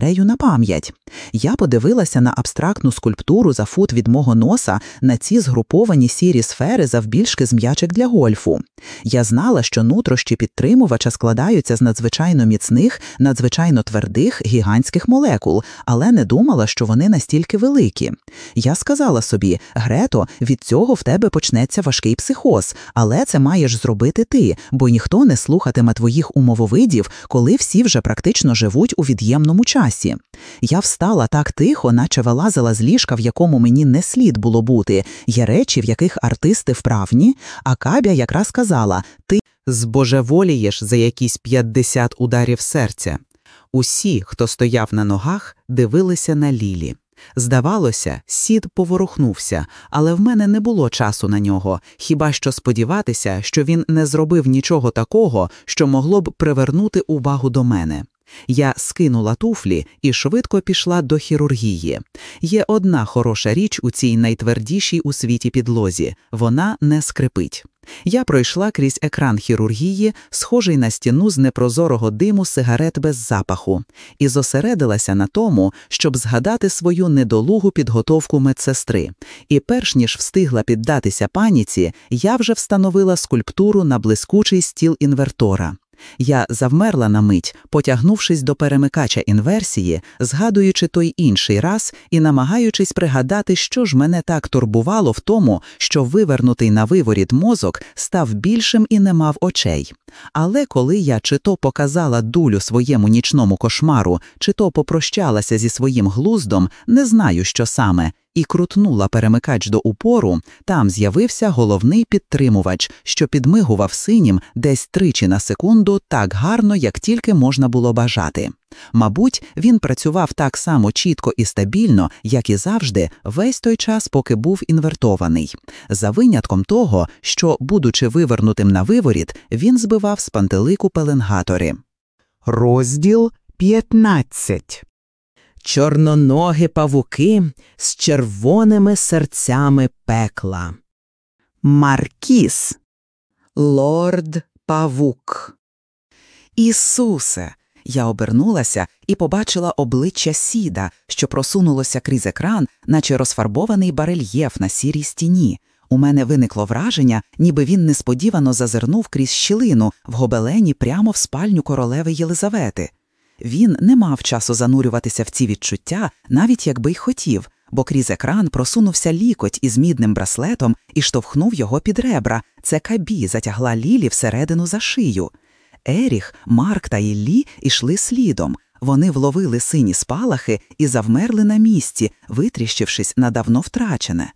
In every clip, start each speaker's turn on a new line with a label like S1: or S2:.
S1: Рею на пам'ять. Я подивилася на абстрактну скульптуру за фут від мого носа на ці згруповані сірі сфери завбільшки з м'ячик для гольфу. Я знала, що нутрощі підтримувача складаються з надзвичайно міцних, надзвичайно твердих гігантських молекул, але не думала, що вони настільки великі. Я сказала собі, Грето, від цього в тебе почнеться важкий психоз, але це маєш зробити ти, бо ніхто не слухатиме твоїх умововидів, коли всі вже практично живуть у від'ємному часі часі. Я встала так тихо, наче вилазила з ліжка, в якому мені не слід було бути. Є речі, в яких артисти вправні, а Кабя якраз казала Ти збожеволієш за якісь 50 ударів серця. Усі, хто стояв на ногах, дивилися на Лілі. Здавалося, сід поворухнувся, але в мене не було часу на нього, хіба що сподіватися, що він не зробив нічого такого, що могло б привернути увагу до мене. Я скинула туфлі і швидко пішла до хірургії. Є одна хороша річ у цій найтвердішій у світі підлозі вона не скрипить. Я пройшла крізь екран хірургії, схожий на стіну з непрозорого диму сигарет без запаху, і зосередилася на тому, щоб згадати свою недолугу підготовку медсестри. І перш ніж встигла піддатися паніці, я вже встановила скульптуру на блискучий стіл інвертора. Я завмерла на мить, потягнувшись до перемикача інверсії, згадуючи той інший раз і намагаючись пригадати, що ж мене так турбувало в тому, що вивернутий на виворіт мозок став більшим і не мав очей. Але коли я чи то показала дулю своєму нічному кошмару, чи то попрощалася зі своїм глуздом, не знаю, що саме, і крутнула перемикач до упору, там з'явився головний підтримувач, що підмигував синім десь тричі на секунду так гарно, як тільки можна було бажати. Мабуть, він працював так само чітко і стабільно, як і завжди, весь той час, поки був інвертований, за винятком того, що, будучи вивернутим на виворіт, він збивав з пантелику пеленгатори.
S2: Розділ 15 Чорноногі павуки з червоними серцями пекла. Маркіс, лорд павук.
S1: Ісусе. Я обернулася і побачила обличчя сіда, що просунулося крізь екран, наче розфарбований барельєф на сірій стіні. У мене виникло враження, ніби він несподівано зазирнув крізь щілину в гобелені прямо в спальню королеви Єлизавети. Він не мав часу занурюватися в ці відчуття, навіть якби й хотів, бо крізь екран просунувся лікоть із мідним браслетом і штовхнув його під ребра. Це кабі затягла Лілі всередину за шию. Еріх, Марк та Іллі йшли слідом. Вони вловили сині спалахи і завмерли на місці, витріщившись на давно втрачене.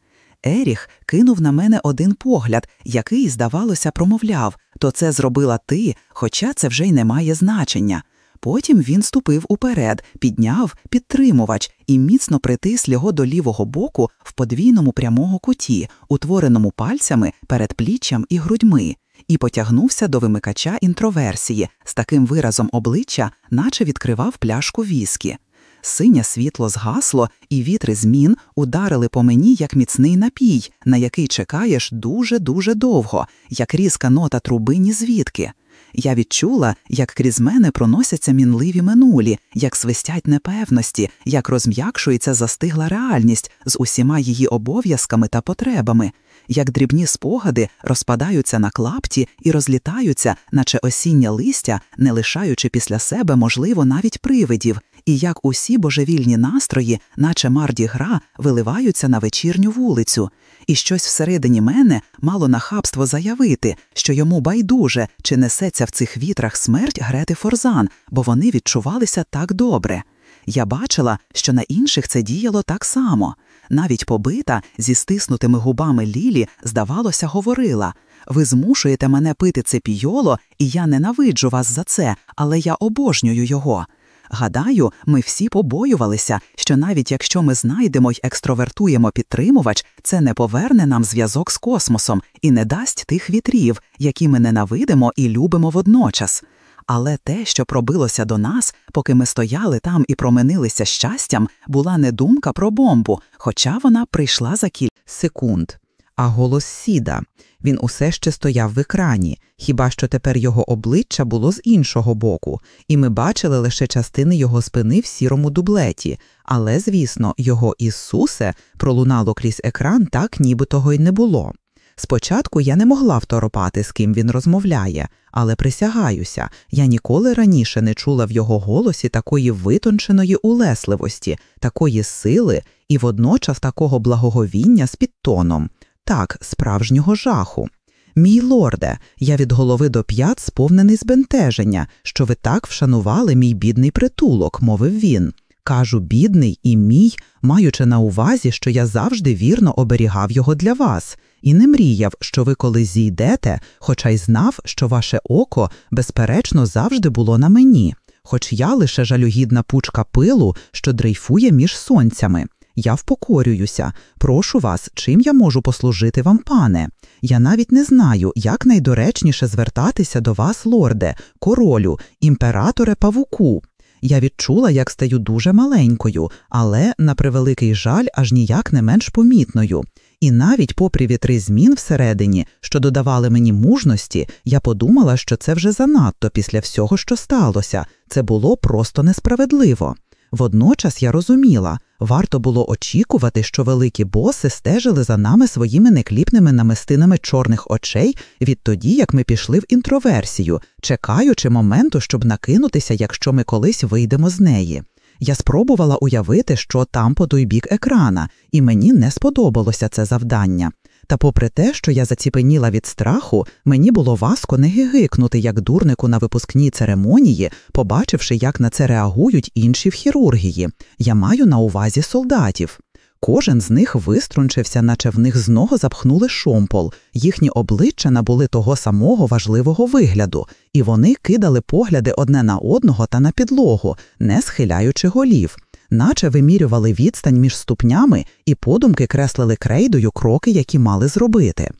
S1: Еріх кинув на мене один погляд, який, здавалося, промовляв то це зробила ти, хоча це вже й не має значення. Потім він ступив уперед, підняв підтримувач і міцно притис його до лівого боку в подвійному прямого куті, утвореному пальцями перед пліччям і грудьми, і потягнувся до вимикача інтроверсії з таким виразом обличчя, наче відкривав пляшку віскі. Синє світло згасло, і вітри змін ударили по мені як міцний напій, на який чекаєш дуже дуже довго, як різка нота труби ні звідки. Я відчула, як крізь мене проносяться мінливі минулі, як свистять непевності, як розм'якшується застигла реальність з усіма її обов'язками та потребами, як дрібні спогади розпадаються на клапті і розлітаються, наче осіння листя, не лишаючи після себе, можливо, навіть привидів, і як усі божевільні настрої, наче марді гра, виливаються на вечірню вулицю, і щось всередині мене мало нахабство заявити, що йому байдуже чи несеться в цих вітрах смерть Грети Форзан, бо вони відчувалися так добре. Я бачила, що на інших це діяло так само. Навіть побита зі стиснутими губами Лілі, здавалося, говорила ви змушуєте мене пити це пійоло, і я ненавиджу вас за це, але я обожнюю його. Гадаю, ми всі побоювалися, що навіть якщо ми знайдемо й екстровертуємо підтримувач, це не поверне нам зв'язок з космосом і не дасть тих вітрів, які ми ненавидимо і любимо водночас. Але те, що пробилося до нас, поки ми стояли там і променилися щастям, була не думка про бомбу, хоча вона прийшла за кілька секунд. А голос сіда Він усе ще стояв в екрані, хіба що тепер його обличчя було з іншого боку, і ми бачили лише частини його спини в сірому дублеті, але, звісно, його Ісусе пролунало крізь екран так, ніби того й не було. Спочатку я не могла второпати, з ким він розмовляє, але присягаюся, я ніколи раніше не чула в його голосі такої витонченої улесливості, такої сили і водночас такого благоговіння з підтоном, так, справжнього жаху. Мій лорде, я від голови до п'ят сповнений збентеження, що ви так вшанували мій бідний притулок, мовив він. Кажу, бідний і мій, маючи на увазі, що я завжди вірно оберігав його для вас, і не мріяв, що ви колись зійдете, хоча й знав, що ваше око, безперечно, завжди було на мені, хоч я лише жалюгідна пучка пилу, що дрейфує між сонцями. Я впокорююся, прошу вас, чим я можу послужити вам, пане. Я навіть не знаю, як найдоречніше звертатися до вас, лорде, королю, імператоре павуку. Я відчула, як стаю дуже маленькою, але, на превеликий жаль, аж ніяк не менш помітною. І навіть попри вітри змін всередині, що додавали мені мужності, я подумала, що це вже занадто після всього, що сталося, це було просто несправедливо. Водночас я розуміла, варто було очікувати, що великі боси стежили за нами своїми некліпними намистинами чорних очей відтоді, як ми пішли в інтроверсію, чекаючи моменту, щоб накинутися, якщо ми колись вийдемо з неї. Я спробувала уявити, що там по той бік екрана, і мені не сподобалося це завдання. Та, попри те, що я заціпеніла від страху, мені було важко не гигикнути як дурнику на випускній церемонії, побачивши, як на це реагують інші в хірургії. Я маю на увазі солдатів. Кожен з них виструнчився, наче в них знову запхнули шомпол, їхні обличчя набули того самого важливого вигляду, і вони кидали погляди одне на одного та на підлогу, не схиляючи голів, наче вимірювали відстань між ступнями і подумки креслили крейдою кроки, які мали зробити.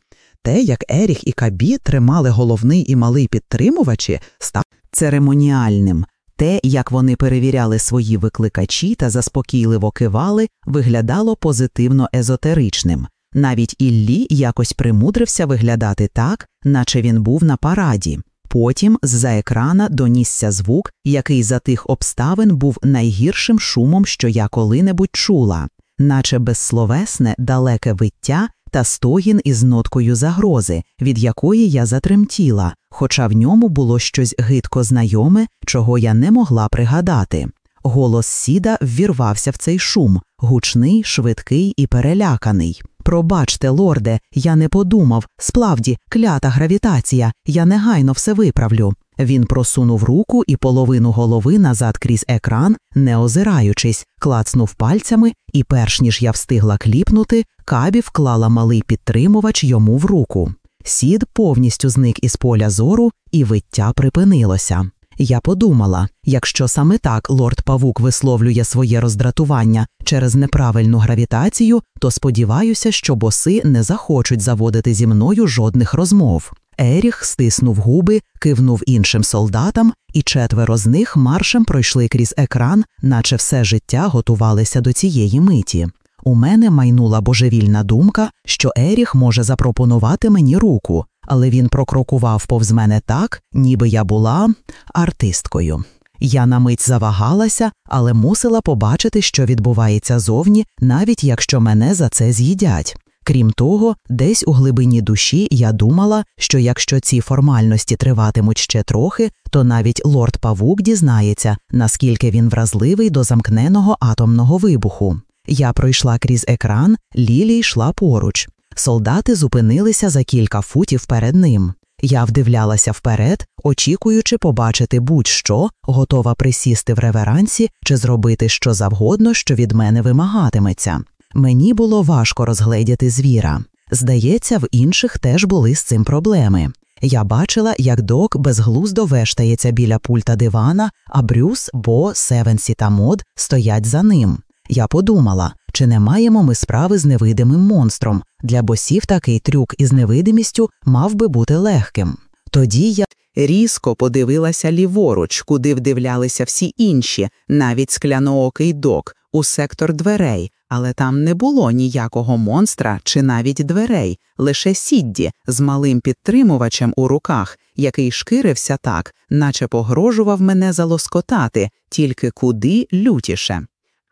S1: Те, як Еріх і Кабі тримали головний і малий підтримувачі, став церемоніальним. Те, як вони перевіряли свої викликачі та заспокійливо кивали, виглядало позитивно езотеричним. Навіть Іллі якось примудрився виглядати так, наче він був на параді. Потім з-за екрана донісся звук, який за тих обставин був найгіршим шумом, що я коли-небудь чула, наче безсловесне далеке виття та стогін із ноткою загрози, від якої я затремтіла, хоча в ньому було щось гидко знайоме, чого я не могла пригадати. Голос сіда ввірвався в цей шум, гучний, швидкий і переляканий. Пробачте, лорде, я не подумав, справді, клята гравітація, я негайно все виправлю. Він просунув руку і половину голови назад крізь екран, не озираючись, клацнув пальцями, і, перш ніж я встигла кліпнути, кабі вклала малий підтримувач йому в руку. Сід повністю зник із поля зору, і виття припинилося. Я подумала, якщо саме так лорд Павук висловлює своє роздратування через неправильну гравітацію, то сподіваюся, що боси не захочуть заводити зі мною жодних розмов. Еріх стиснув губи, кивнув іншим солдатам, і четверо з них маршем пройшли крізь екран, наче все життя готувалися до цієї миті. У мене майнула божевільна думка, що Еріх може запропонувати мені руку, але він прокрокував повз мене так, ніби я була артисткою. Я на мить завагалася, але мусила побачити, що відбувається зовні, навіть якщо мене за це з'їдять. Крім того, десь у глибині душі я думала, що якщо ці формальності триватимуть ще трохи, то навіть лорд Павук дізнається, наскільки він вразливий до замкненого атомного вибуху. Я пройшла крізь екран, Лілі йшла поруч. Солдати зупинилися за кілька футів перед ним. Я вдивлялася вперед, очікуючи побачити будь-що, готова присісти в реверансі чи зробити що завгодно, що від мене вимагатиметься. Мені було важко розгледіти звіра. Здається, в інших теж були з цим проблеми. Я бачила, як док безглуздо вештається біля пульта дивана, а Брюс, Бо, Севенсі та Мод стоять за ним. Я подумала, чи не маємо ми справи з невидимим монстром. Для босів такий трюк із невидимістю мав би бути легким. Тоді я різко подивилася ліворуч, куди вдивлялися всі інші, навіть скляноокий док, у сектор дверей, але там не було ніякого монстра чи навіть дверей, лише сідді з малим підтримувачем у руках, який шкирився так, наче погрожував мене залоскотати, тільки куди лютіше.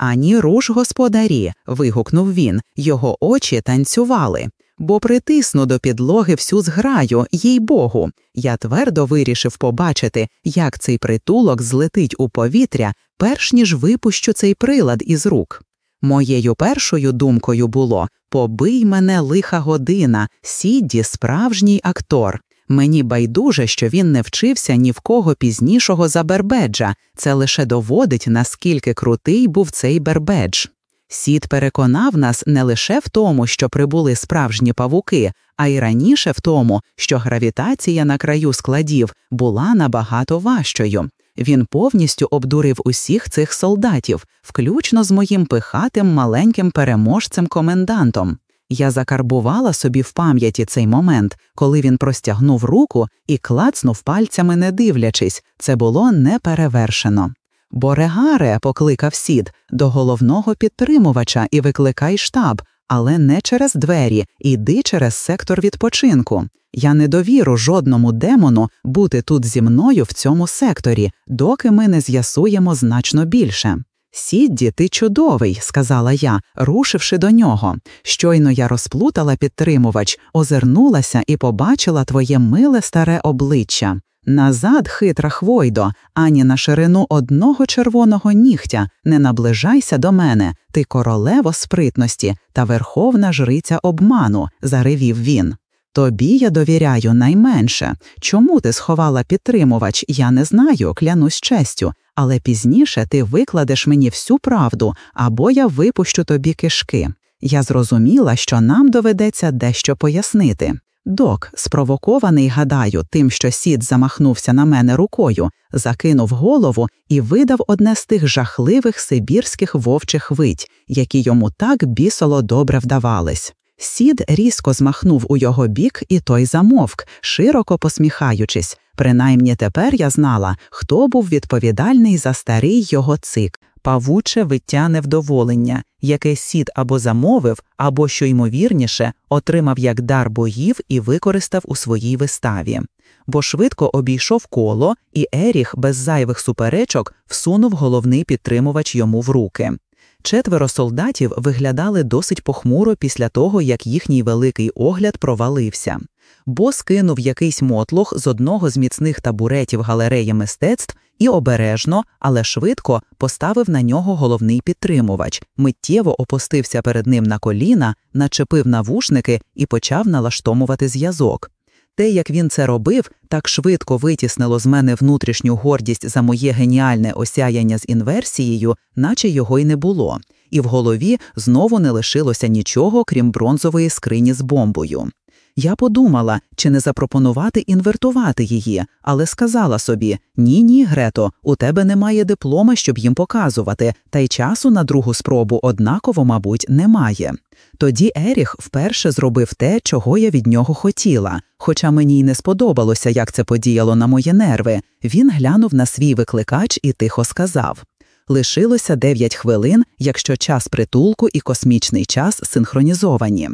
S1: Ані руш, господарі. вигукнув він, його очі танцювали. Бо притисну до підлоги всю зграю, їй богу. Я твердо вирішив побачити, як цей притулок злетить у повітря, перш ніж випущу цей прилад із рук. Моєю першою думкою було побий мене лиха година, сідді справжній актор. Мені байдуже, що він не вчився ні в кого пізнішого за Бербеджа, це лише доводить, наскільки крутий був цей Бербедж. Сід переконав нас не лише в тому, що прибули справжні павуки, а й раніше в тому, що гравітація на краю складів була набагато важчою. Він повністю обдурив усіх цих солдатів, включно з моїм пихатим маленьким переможцем комендантом. Я закарбувала собі в пам'яті цей момент, коли він простягнув руку і клацнув пальцями, не дивлячись, це було неперевершено. Борегаре, покликав сід до головного підтримувача і викликай штаб, але не через двері, іди через сектор відпочинку. Я не довіру жодному демону бути тут зі мною в цьому секторі, доки ми не з'ясуємо значно більше. Сідді, ти чудовий, сказала я, рушивши до нього. Щойно я розплутала підтримувач, озирнулася і побачила твоє миле старе обличчя. Назад, хитра Хвойдо, ані на ширину одного червоного нігтя, не наближайся до мене, ти королево спритності та верховна жриця обману, заревів він. Тобі я довіряю найменше. Чому ти сховала підтримувач, я не знаю, клянусь честю, але пізніше ти викладеш мені всю правду або я випущу тобі кишки. Я зрозуміла, що нам доведеться дещо пояснити. Док, спровокований, гадаю, тим, що сід замахнувся на мене рукою, закинув голову і видав одне з тих жахливих сибірських вовчих вить, які йому так бісоло добре вдавались. Сід різко змахнув у його бік, і той замовк, широко посміхаючись. Принаймні тепер я знала, хто був відповідальний за старий його цик, павуче виття невдоволення, яке сід або замовив, або, що ймовірніше, отримав як дар боїв і використав у своїй виставі. Бо швидко обійшов коло, і Еріх без зайвих суперечок всунув головний підтримувач йому в руки. Четверо солдатів виглядали досить похмуро після того, як їхній великий огляд провалився. Бо скинув якийсь мотлох з одного з міцних табуретів галереї мистецтв і обережно, але швидко поставив на нього головний підтримувач, миттєво опустився перед ним на коліна, начепив навушники і почав налаштовувати зв'язок. Те, як він це робив, так швидко витіснило з мене внутрішню гордість за моє геніальне осяяння з інверсією, наче його й не було, і в голові знову не лишилося нічого, крім бронзової скрині з бомбою. Я подумала, чи не запропонувати інвертувати її, але сказала собі: ні, ні, Грето, у тебе немає диплома, щоб їм показувати, та й часу на другу спробу однаково, мабуть, немає. Тоді Еріх вперше зробив те, чого я від нього хотіла, хоча мені й не сподобалося, як це подіяло на мої нерви. Він глянув на свій викликач і тихо сказав. Лишилося дев'ять хвилин, якщо час притулку і космічний час синхронізовані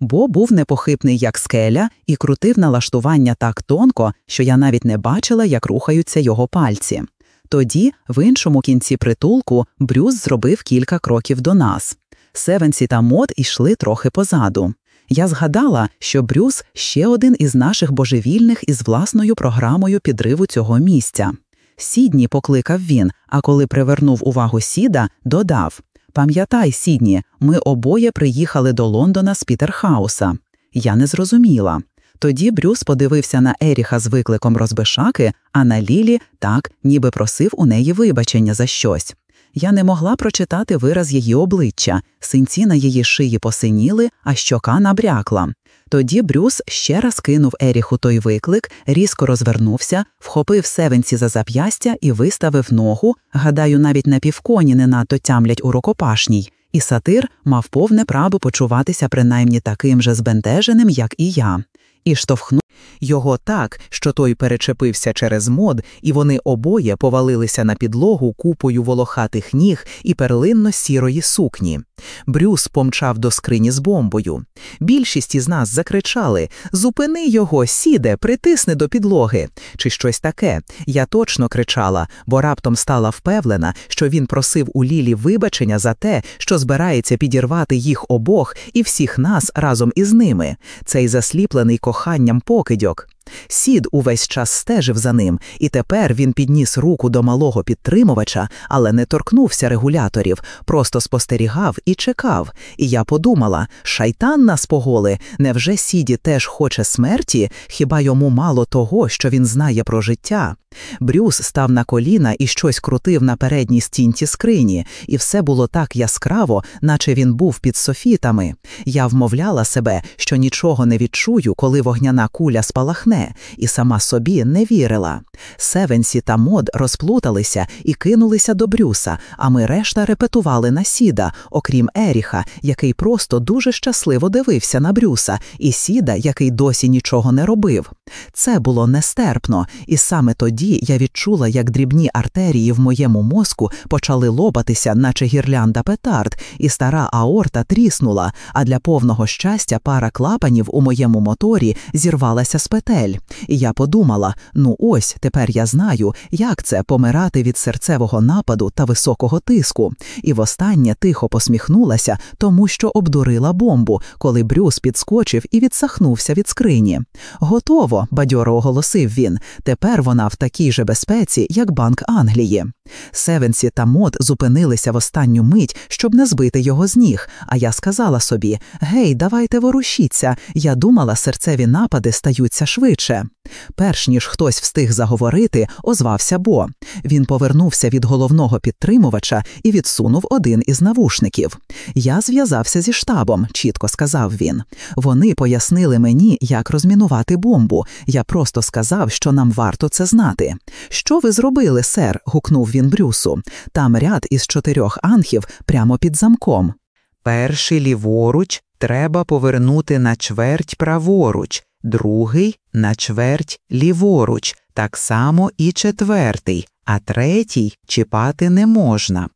S1: бо був непохитний, як скеля, і крутив налаштування так тонко, що я навіть не бачила, як рухаються його пальці. Тоді, в іншому кінці притулку, Брюс зробив кілька кроків до нас. Севенсі та Мод ішли трохи позаду. Я згадала, що Брюс ще один із наших божевільних із власною програмою підриву цього місця. Сідні покликав він, а коли привернув увагу сіда, додав Пам'ятай, Сідні, ми обоє приїхали до Лондона з Пітерхауса. Я не зрозуміла. Тоді Брюс подивився на Еріха з викликом розбишаки, а на Лілі так, ніби просив у неї вибачення за щось. Я не могла прочитати вираз її обличчя, синці на її шиї посиніли, а щока набрякла. Тоді Брюс ще раз кинув Еріху той виклик, різко розвернувся, вхопив севенці за зап'ястя і виставив ногу. Гадаю, навіть на півконі не надто тямлять у рукопашній, і сатир мав повне право почуватися принаймні таким же збентеженим, як і я. І штовхнув його так, що той перечепився через мод, і вони обоє повалилися на підлогу купою волохатих ніг і перлинно сірої сукні. Брюс помчав до скрині з бомбою. Більшість із нас закричали Зупини його, сіде, притисни до підлоги. Чи щось таке. Я точно кричала, бо раптом стала впевнена, що він просив у Лілі вибачення за те, що збирається підірвати їх обох і всіх нас разом із ними. Цей засліплений коханням покидьок. Сід увесь час стежив за ним, і тепер він підніс руку до малого підтримувача, але не торкнувся регуляторів, просто спостерігав і чекав. І я подумала: шайтан нас поголи, невже Сідді теж хоче смерті? Хіба йому мало того, що він знає про життя? Брюс став на коліна і щось крутив на передній стінці скрині, і все було так яскраво, наче він був під софітами. Я вмовляла себе, що нічого не відчую, коли вогняна куля спалахне, і сама собі не вірила. Севенсі та Мод розплуталися і кинулися до Брюса, а ми решта репетували на Сіда, окрім Еріха, який просто дуже щасливо дивився на Брюса, і Сіда, який досі нічого не робив. Це було нестерпно, і саме тоді я відчула, як дрібні артерії в моєму мозку почали лопатися, наче гірлянда петард, і стара аорта тріснула. А для повного щастя пара клапанів у моєму моторі зірвалася з петель. І я подумала: ну ось тепер я знаю, як це помирати від серцевого нападу та високого тиску. І востаннє тихо посміхнулася, тому що обдурила бомбу, коли Брюс підскочив і відсахнувся від скрині. Готово, бадьоро оголосив він. Тепер вона в такій же безпеці, як Банк Англії. Севенсі та Мод зупинилися в останню мить, щоб не збити його з ніг. А я сказала собі: Гей, давайте ворушіться. Я думала, серцеві напади стаються швидше. Перш ніж хтось встиг заговорити, озвався Бо. Він повернувся від головного підтримувача і відсунув один із навушників. Я зв'язався зі штабом, чітко сказав він. Вони пояснили мені, як розмінувати бомбу. Я просто сказав, що нам варто це знати. Що ви зробили, сер? гукнув він Брюсу. Там ряд із чотирьох анхів прямо під замком.
S2: Перший ліворуч треба повернути на чверть праворуч, другий на чверть ліворуч, так само і четвертий, а третій чіпати не можна.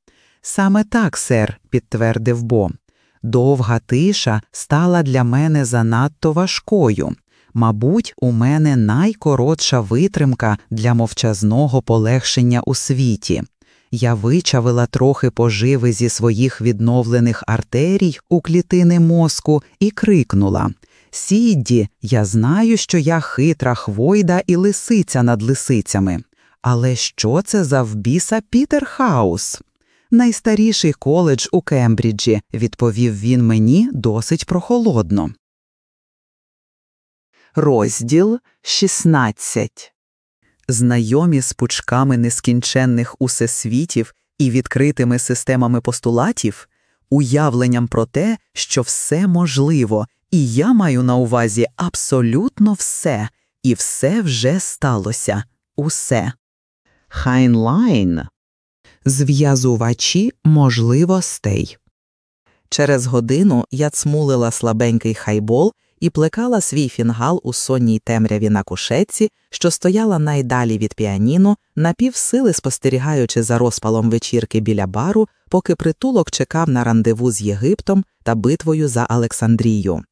S2: Саме так, сер, підтвердив Бо. Довга тиша стала для мене занадто важкою. Мабуть, у мене найкоротша витримка для мовчазного полегшення у світі. Я вичавила трохи поживи зі своїх відновлених артерій у клітини мозку і крикнула Сідді, я знаю, що я хитра хвойда і лисиця над лисицями. Але що це за в біса Пітерхаус? Найстаріший коледж у Кембриджі, відповів він мені досить прохолодно. Розділ 16 Знайомі з пучками нескінченних усесвітів і відкритими системами постулатів, уявленням про те, що все можливо, і я маю на увазі абсолютно все, і все вже сталося. Усе. Хайнлайн. Зв'язувачі можливостей. Через годину я цмулила слабенький хайбол і плекала свій фінгал у сонній темряві на кушетці, що стояла найдалі від піаніно, напівсили спостерігаючи за розпалом вечірки біля бару, поки притулок чекав на рандеву з Єгиптом та битвою за Олександрію.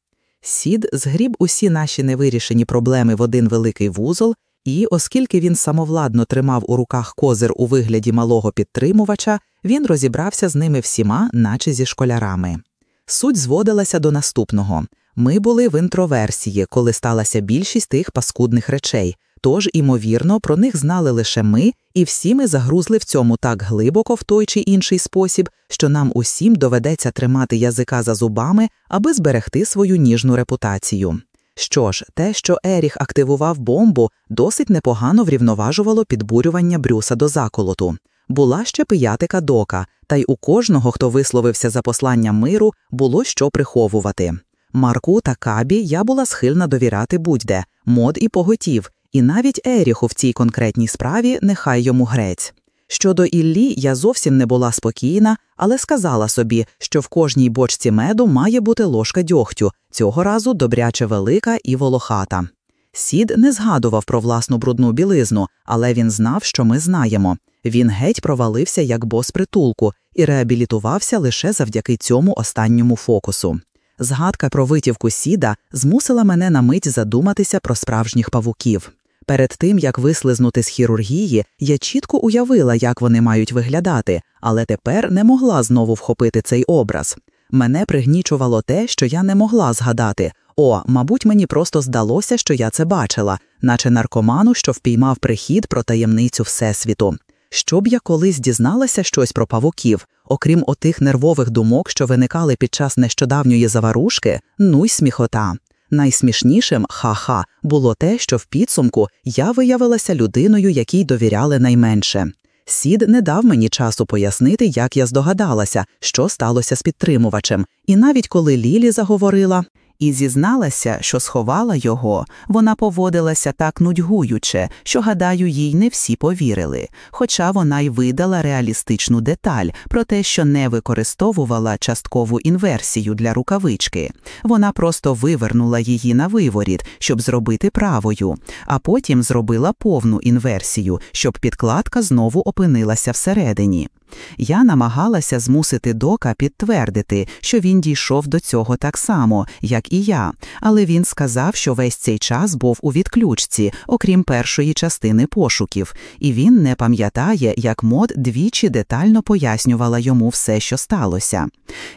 S2: Сід згріб усі наші невирішені проблеми в один великий вузол, і, оскільки він самовладно тримав у руках козир у вигляді малого підтримувача, він розібрався з ними всіма, наче зі школярами. Суть зводилася до наступного ми були в інтроверсії, коли сталася більшість тих паскудних речей, тож, імовірно, про них знали лише ми, і всі ми загрузли в цьому так глибоко в той чи інший спосіб, що нам усім доведеться тримати язика за зубами, аби зберегти свою ніжну репутацію. Що ж, те, що Еріх активував бомбу, досить непогано врівноважувало підбурювання Брюса до заколоту. Була ще пиятика дока, та й у кожного, хто висловився за послання миру, було що приховувати. Марку та Кабі я була схильна довіряти будь-де, мод і поготів, і навіть Еріху в цій конкретній справі нехай йому грець.
S1: Щодо Іллі, я зовсім не була спокійна, але сказала собі, що в кожній бочці меду має бути ложка дьогтю, цього разу добряче велика і волохата. Сід не згадував про власну брудну білизну, але він знав, що ми знаємо. Він геть провалився як бос притулку і реабілітувався лише завдяки цьому останньому фокусу. Згадка про витівку сіда змусила мене на мить задуматися про справжніх павуків. Перед тим як вислизнути з хірургії, я чітко уявила, як вони мають виглядати, але тепер не могла знову вхопити цей образ. Мене пригнічувало те, що я не могла згадати. О, мабуть, мені просто здалося, що я це бачила, наче наркоману, що впіймав прихід про таємницю Всесвіту. Щоб я колись дізналася щось про павуків, окрім отих нервових думок, що виникали під час нещодавньої заварушки, ну й сміхота. Найсмішнішим ха-ха було те, що в підсумку я виявилася людиною, якій довіряли найменше. Сід не дав мені часу пояснити, як я здогадалася, що сталося з підтримувачем, і навіть коли Лілі заговорила і зізналася, що сховала його, вона поводилася так нудьгуюче, що, гадаю, їй не всі повірили, хоча вона й видала реалістичну деталь про те, що не використовувала часткову інверсію для рукавички. Вона просто вивернула її на виворіт, щоб зробити правою, а потім зробила повну інверсію, щоб підкладка знову опинилася всередині. Я намагалася змусити дока підтвердити, що він дійшов до цього так само, як і я, але він сказав, що весь цей час був у відключці, окрім першої частини пошуків, і він не пам'ятає, як мод двічі детально пояснювала йому все, що сталося.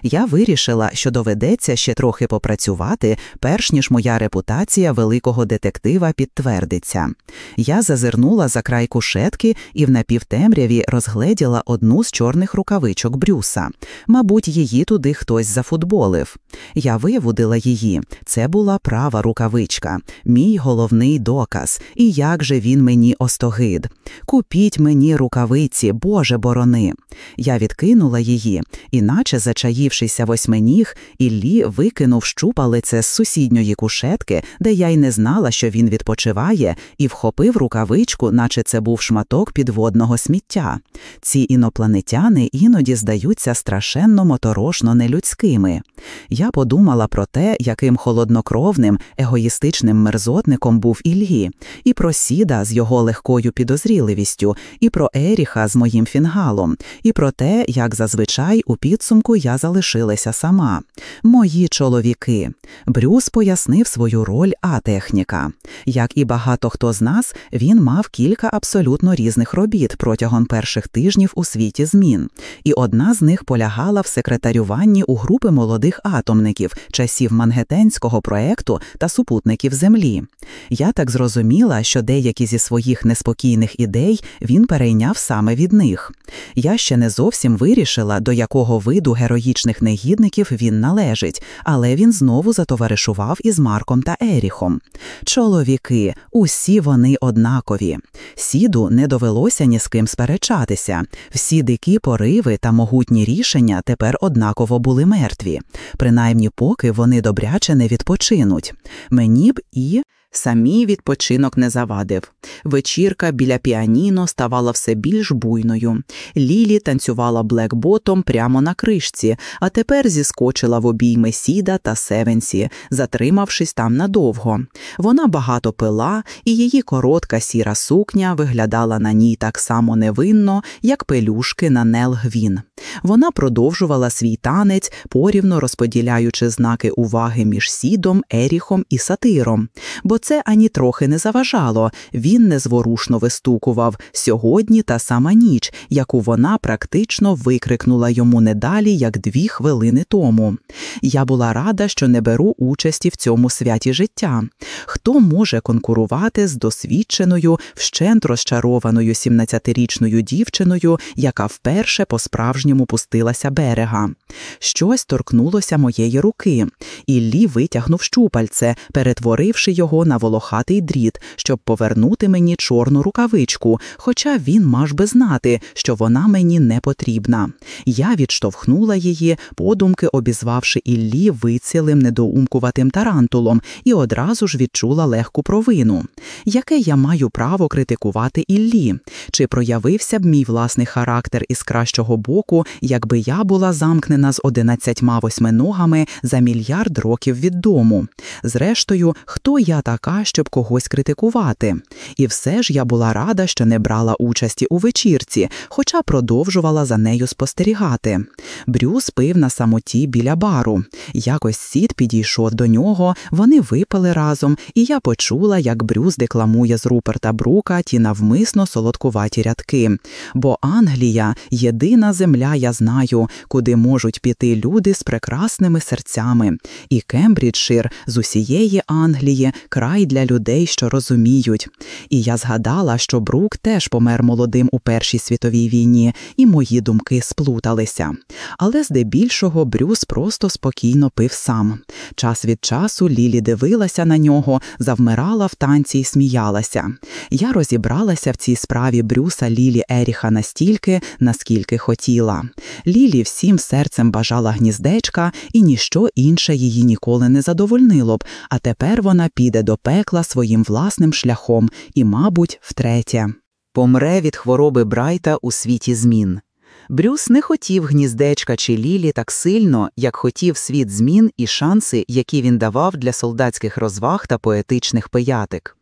S1: Я вирішила, що доведеться ще трохи попрацювати, перш ніж моя репутація великого детектива підтвердиться. Я зазирнула за край кушетки і в напівтемряві розгледіла одну з чорних рукавичок Брюса. Мабуть, її туди хтось зафутболив. Я вивудила її. Це була права рукавичка, мій головний доказ. І як же він мені остогид. Купіть мені рукавиці, Боже борони. Я відкинула її, іначе, зачаївшися восьминіг, Іллі викинув щупалице з сусідньої кушетки, де я й не знала, що він відпочиває, і вхопив рукавичку, наче це був шматок підводного сміття. Ці інопланетяни іноді здаються страшенно моторошно нелюдськими. Я подумала про те, яким холоднокровним, егоїстичним мерзотником був Ільгі, і про сіда з його легкою підозріливістю, і про Еріха з моїм фінгалом, і про те, як зазвичай у підсумку я залишилася сама. Мої чоловіки. Брюс пояснив свою роль А-техніка. Як і багато хто з нас, він мав кілька абсолютно різних робіт протягом перших тижнів у світі змін, і одна з них полягала в секретарюванні у групи молодих атомників часів Мангетенського проекту та супутників Землі. Я так зрозуміла, що деякі зі своїх неспокійних ідей він перейняв саме від них. Я ще не зовсім вирішила, до якого виду героїчних негідників він належить, але він знову затоваришував із Марком та Еріхом. Чоловіки, усі вони однакові. Сіду не довелося ні з ким сперечатися. Всі дикі пориви та могутні рішення тепер однаково були мертві, принаймні поки вони добряче не відпочинуть. Мені б і. Самій відпочинок не завадив. Вечірка біля піаніно ставала все більш буйною. Лілі танцювала блекботом прямо на кришці, а тепер зіскочила в обійми сіда та севенсі, затримавшись там надовго. Вона багато пила, і її коротка сіра сукня виглядала на ній так само невинно, як пелюшки на Нел Гвін. Вона продовжувала свій танець, порівно розподіляючи знаки уваги між сідом, еріхом і сатиром. Бо це ані трохи не заважало. Він незворушно вистукував сьогодні та сама ніч, яку вона практично викрикнула йому не далі, як дві хвилини тому. Я була рада, що не беру участі в цьому святі життя. Хто може конкурувати з досвідченою, вщент розчарованою 17-річною дівчиною, яка вперше по справжньому пустилася берега? Щось торкнулося моєї руки, і витягнув щупальце, перетворивши його на волохатий дріт, щоб повернути мені чорну рукавичку, хоча він мав би знати, що вона мені не потрібна. Я відштовхнула її, подумки обізвавши Іллі вицілим недоумкуватим тарантулом, і одразу ж відчула легку провину. Яке я маю право критикувати Іллі? Чи проявився б мій власний характер із кращого боку, якби я була замкнена з одинадцятьма восьминогами за мільярд років від дому? Зрештою, хто я така, щоб когось критикувати? І все ж я була рада, що не брала участі у вечірці, хоча продовжувала за нею спостерігати. Брюс пив на самоті біля бару. Якось сід підійшов до нього, вони випили разом, і я почула, як Брюс декламує з Руперта Брука ті навмисно солодкуваті рядки. Бо Англія єдина земля, я знаю, куди можуть піти люди з прекрасними серцями, і Кембриджшир з усієї Англії край для людей, що розуміють. І я згадала, що Брук теж помер молодим у Першій світовій війні, і мої думки сплуталися. Але здебільшого Брюс просто спокійно пив сам. Час від часу Лілі дивилася на нього, завмирала в танці і сміялася. Я розібралася в цій справі Брюса Лілі Еріха настільки, наскільки хотіла. Лілі всім серцем бажала гніздечка, і ніщо інше її ніколи не задовольнило б, а тепер вона піде до пекла своїм власним шляхом і, мабуть, втретє. Помре від хвороби Брайта у світі змін. Брюс не хотів гніздечка чи Лілі так сильно, як хотів світ змін і шанси, які він давав для солдатських розваг та поетичних пиятик.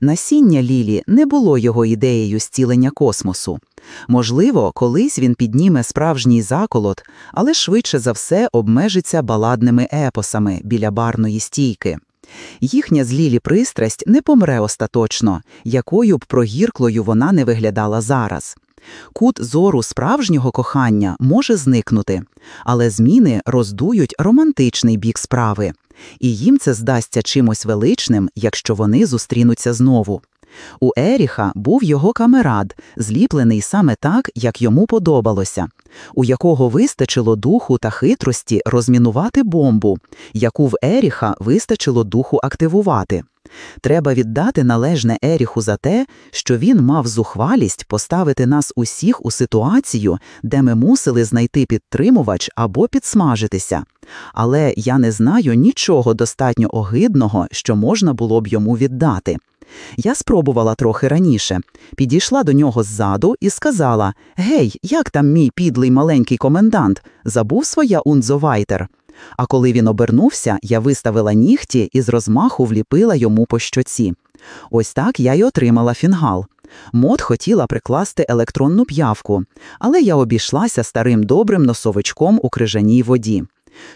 S1: Насіння Лілі не було його ідеєю зцілення космосу. Можливо, колись він підніме справжній заколот, але швидше за все обмежиться баладними епосами біля барної стійки. Їхня злілі пристрасть не помре остаточно, якою б прогірклою вона не виглядала зараз. Кут зору справжнього кохання може зникнути, але зміни роздують романтичний бік справи, і їм це здасться чимось величним, якщо вони зустрінуться знову. У Еріха був його камерад, зліплений саме так, як йому подобалося, у якого вистачило духу та хитрості розмінувати бомбу, яку в Еріха вистачило духу активувати. Треба віддати належне Еріху за те, що він мав зухвалість поставити нас усіх у ситуацію, де ми мусили знайти підтримувач або підсмажитися. Але я не знаю нічого достатньо огидного, що можна було б йому віддати. Я спробувала трохи раніше, підійшла до нього ззаду і сказала: Гей, як там мій підлий маленький комендант? Забув своя унзовайтер. А коли він обернувся, я виставила нігті і з розмаху вліпила йому по щоці. Ось так я й отримала фінгал. Мод хотіла прикласти електронну п'явку, але я обійшлася старим добрим носовичком у крижаній воді.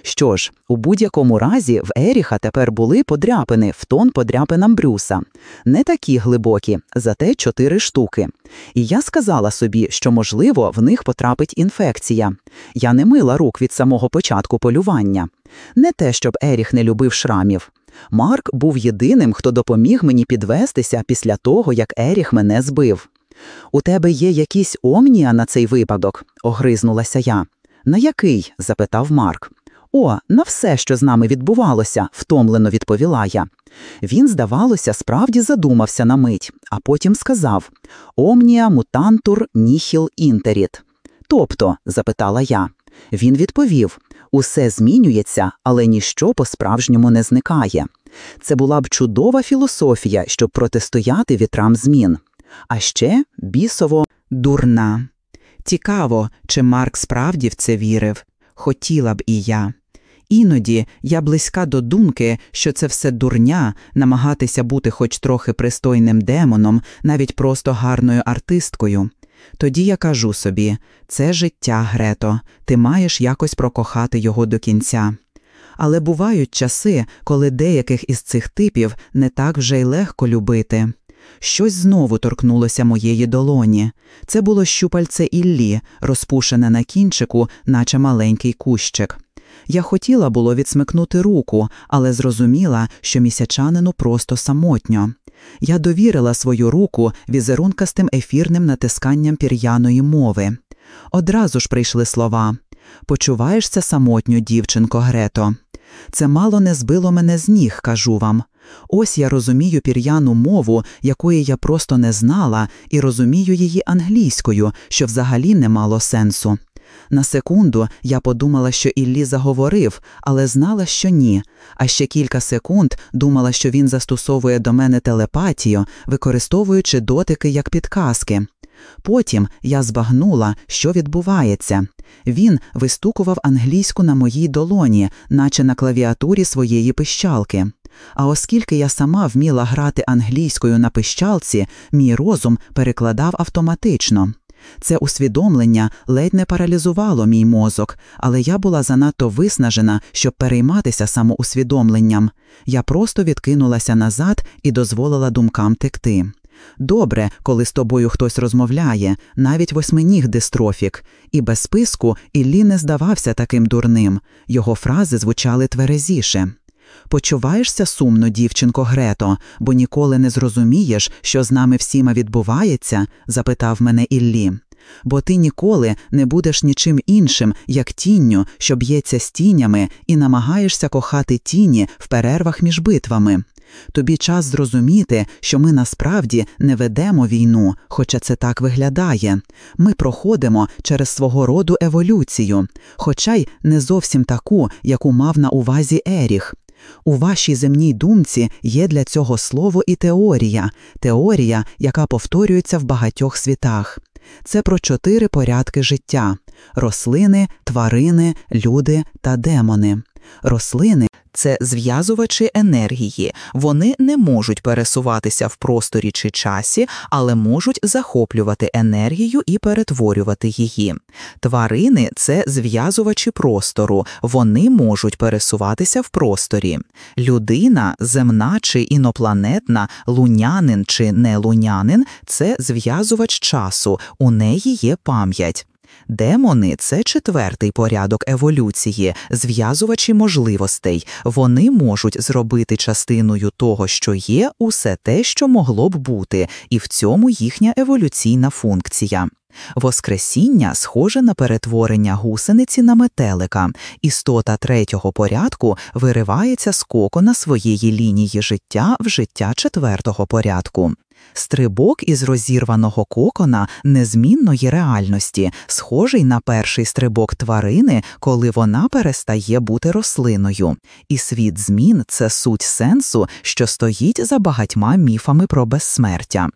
S1: Що ж, у будь-якому разі в Еріха тепер були подряпини в тон подряпинам Брюса, не такі глибокі, зате чотири штуки. І я сказала собі, що, можливо, в них потрапить інфекція. Я не мила рук від самого початку полювання. Не те, щоб Еріх не любив шрамів. Марк був єдиним, хто допоміг мені підвестися після того, як Еріх мене збив. У тебе є якісь омнія на цей випадок? огризнулася я. На який? запитав Марк. О, на все, що з нами відбувалося, втомлено відповіла я. Він, здавалося, справді задумався на мить, а потім сказав Омнія мутантур ніхіл інтеріт. Тобто, запитала я. Він відповів усе змінюється, але ніщо по-справжньому не зникає. Це була б чудова філософія, щоб протистояти вітрам змін. А ще бісово дурна. Цікаво, чи Марк справді в це вірив. Хотіла б і я. Іноді я близька до думки, що це все дурня, намагатися бути хоч трохи пристойним демоном, навіть просто гарною артисткою. Тоді я кажу собі це життя, Грето, ти маєш якось прокохати його до кінця. Але бувають часи, коли деяких із цих типів не так вже й легко любити. Щось знову торкнулося моєї долоні. Це було щупальце Іллі, розпушене на кінчику, наче маленький кущик. Я хотіла було відсмикнути руку, але зрозуміла, що місячанину просто самотньо. Я довірила свою руку візерункастим ефірним натисканням пір'яної мови. Одразу ж прийшли слова Почуваєшся самотньо, дівчинко Грето. Це мало не збило мене з ніг, кажу вам. Ось я розумію пір'яну мову, якої я просто не знала, і розумію її англійською, що взагалі не мало сенсу. На секунду я подумала, що Іллі заговорив, але знала, що ні. А ще кілька секунд думала, що він застосовує до мене телепатію, використовуючи дотики як підказки. Потім я збагнула, що відбувається. Він вистукував англійську на моїй долоні, наче на клавіатурі своєї пищалки. А оскільки я сама вміла грати англійською на пищалці, мій розум перекладав автоматично. Це усвідомлення ледь не паралізувало мій мозок, але я була занадто виснажена, щоб перейматися самоусвідомленням. Я просто відкинулася назад і дозволила думкам текти. Добре, коли з тобою хтось розмовляє, навіть восьминіг дистрофік, і без списку Іллі не здавався таким дурним, його фрази звучали тверезіше. Почуваєшся сумно, дівчинко Грето, бо ніколи не зрозумієш, що з нами всіма відбувається? запитав мене Іллі. Бо ти ніколи не будеш нічим іншим, як тінню, що б'ється з тінями, і намагаєшся кохати тіні в перервах між битвами. Тобі час зрозуміти, що ми насправді не ведемо війну, хоча це так виглядає. Ми проходимо через свого роду еволюцію, хоча й не зовсім таку, яку мав на увазі Еріх. У вашій земній думці є для цього слово і теорія, теорія, яка повторюється в багатьох світах. Це про чотири порядки життя: рослини, тварини, люди та демони. Рослини це зв'язувачі енергії. Вони не можуть пересуватися в просторі чи часі, але можуть захоплювати енергію і перетворювати її. Тварини це зв'язувачі простору, вони можуть пересуватися в просторі. Людина, земна чи інопланетна, лунянин чи не лунянин це зв'язувач часу, у неї є пам'ять. Демони це четвертий порядок еволюції, зв'язувачі можливостей. Вони можуть зробити частиною того, що є, усе те, що могло б бути, і в цьому їхня еволюційна функція. Воскресіння схоже на перетворення гусениці на метелика. Істота третього порядку виривається з кокона своєї лінії життя в життя четвертого порядку. Стрибок із розірваного кокона незмінної реальності, схожий на перший стрибок тварини, коли вона перестає бути рослиною. І світ змін це суть сенсу, що стоїть за багатьма міфами про безсмертя.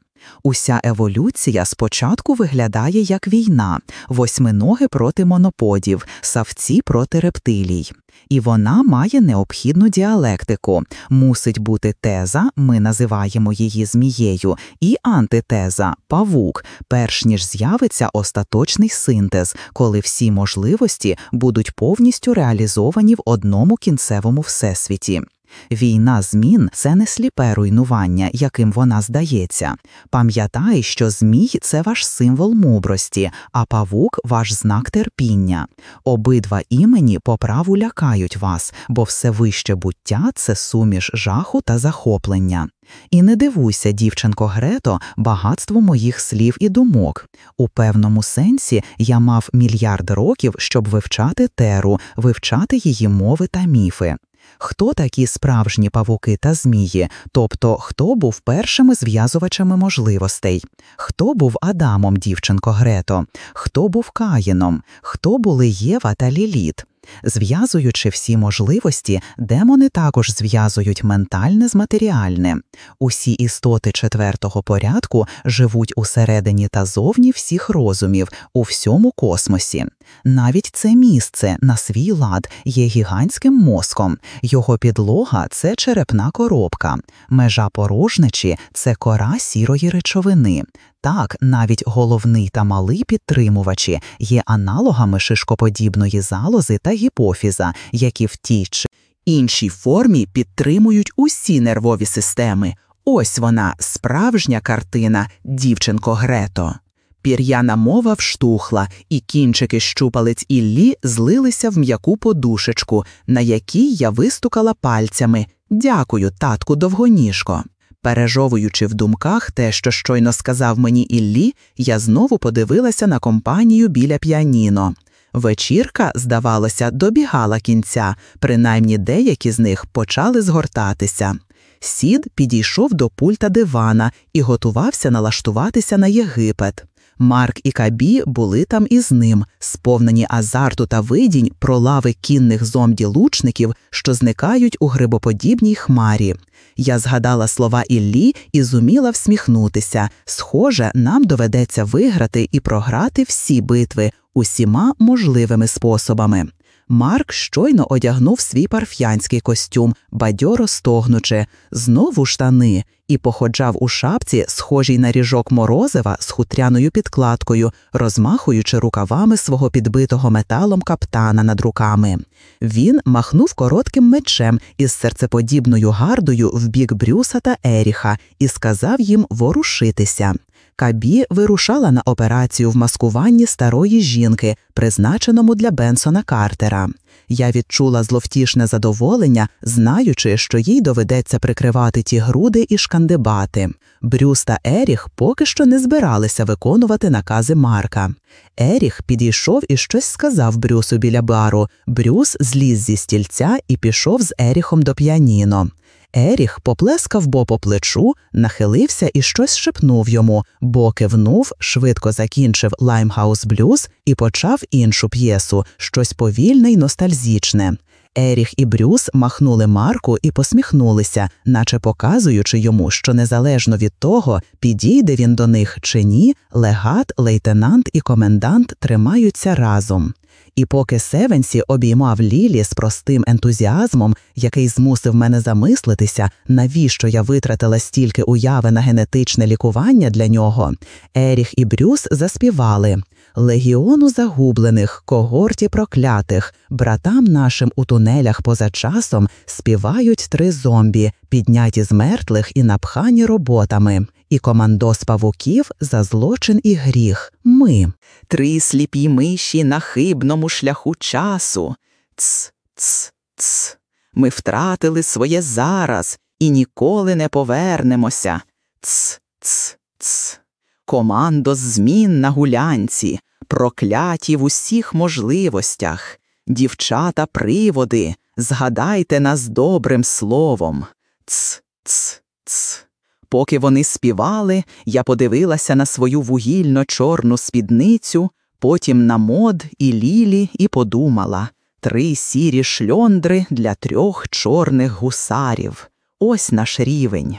S1: Уся еволюція спочатку виглядає як війна, восьминоги проти моноподів, савці проти рептилій. І вона має необхідну діалектику. Мусить бути теза, ми називаємо її змією, і антитеза павук, перш ніж з'явиться остаточний синтез, коли всі можливості будуть повністю реалізовані в одному кінцевому всесвіті. Війна змін це не сліпе руйнування, яким вона здається. Пам'ятай, що змій це ваш символ мудрості, а павук ваш знак терпіння. Обидва імені по праву лякають вас, бо все вище буття це суміш жаху та захоплення. І не дивуйся, дівчинко Грето, багатство моїх слів і думок. У певному сенсі я мав мільярд років, щоб вивчати теру, вивчати її мови та міфи. Хто такі справжні павуки та змії, тобто хто був першими зв'язувачами можливостей, хто був Адамом, дівчинко Грето, хто був Каїном, хто були Єва та Ліліт? Зв'язуючи всі можливості, демони також зв'язують ментальне з матеріальним. Усі істоти четвертого порядку живуть усередині та зовні всіх розумів у всьому космосі. Навіть це місце на свій лад є гігантським мозком, його підлога це черепна коробка, межа порожнечі це кора сірої речовини. Так, навіть головний та малий підтримувачі є аналогами шишкоподібної залози та гіпофіза, які в тій чи іншій формі підтримують усі нервові системи. Ось вона, справжня картина, дівчинко Грето. Пір'яна мова вштухла, і кінчики щупалець Іллі злилися в м'яку подушечку, на якій я вистукала пальцями. Дякую, татку, довгоніжко. Пережовуючи в думках те, що щойно сказав мені Іллі, я знову подивилася на компанію біля піаніно. Вечірка, здавалося, добігала кінця, принаймні деякі з них почали згортатися. Сід підійшов до пульта дивана і готувався налаштуватися на Єгипет. Марк і Кабі були там із ним, сповнені азарту та видінь про лави кінних зомбі-лучників, що зникають у грибоподібній хмарі. Я згадала слова Іллі і зуміла всміхнутися. Схоже, нам доведеться виграти і програти всі битви усіма можливими способами. Марк щойно одягнув свій парф'янський костюм, бадьоро стогнучи, знову штани, і походжав у шапці, схожій на ріжок морозива з хутряною підкладкою, розмахуючи рукавами свого підбитого металом каптана над руками. Він махнув коротким мечем із серцеподібною гардою в бік Брюса та Еріха і сказав їм ворушитися. Кабі вирушала на операцію в маскуванні старої жінки, призначеному для Бенсона Картера. Я відчула зловтішне задоволення, знаючи, що їй доведеться прикривати ті груди і шкандибати. Брюс та Еріх поки що не збиралися виконувати накази Марка. Еріх підійшов і щось сказав Брюсу біля бару. Брюс зліз зі стільця і пішов з Еріхом до піаніно. Еріх поплескав Бо по плечу, нахилився і щось шепнув йому, Бо кивнув, швидко закінчив Лаймхаус Блюз і почав іншу п'єсу, щось повільне й ностальгічне. Еріх і Брюс махнули Марку і посміхнулися, наче показуючи йому, що незалежно від того, підійде він до них чи ні, легат, лейтенант і комендант тримаються разом. І поки Севенсі обіймав Лілі з простим ентузіазмом, який змусив мене замислитися, навіщо я витратила стільки уяви на генетичне лікування для нього, Еріх і Брюс заспівали легіону загублених, когорті проклятих, братам нашим у тунелях поза часом співають три зомбі, підняті з мертвих і напхані роботами, і командос павуків за злочин і гріх. Ми, три сліпі миші на хибному шляху часу. Ц, ц, ц. Ми втратили своє зараз і ніколи не повернемося. Ц, ц, ц. Командо змін на гулянці, прокляті в усіх можливостях, дівчата приводи, згадайте нас добрим словом. Ц, ц, ц. Поки вони співали, я подивилася на свою вугільно чорну спідницю, потім на мод і лілі, і подумала три сірі шльондри для трьох чорних гусарів. Ось наш рівень.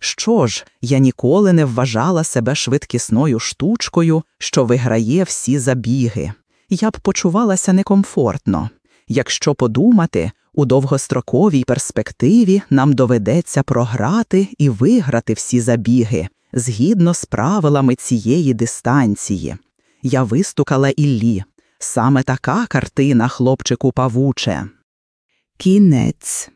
S1: Що ж, я ніколи не вважала себе швидкісною штучкою, що виграє всі забіги. Я б почувалася некомфортно. Якщо подумати, у довгостроковій перспективі нам доведеться програти і виграти всі забіги згідно з правилами цієї дистанції. Я вистукала Іллі. Саме така картина, хлопчику павуче. Кінець.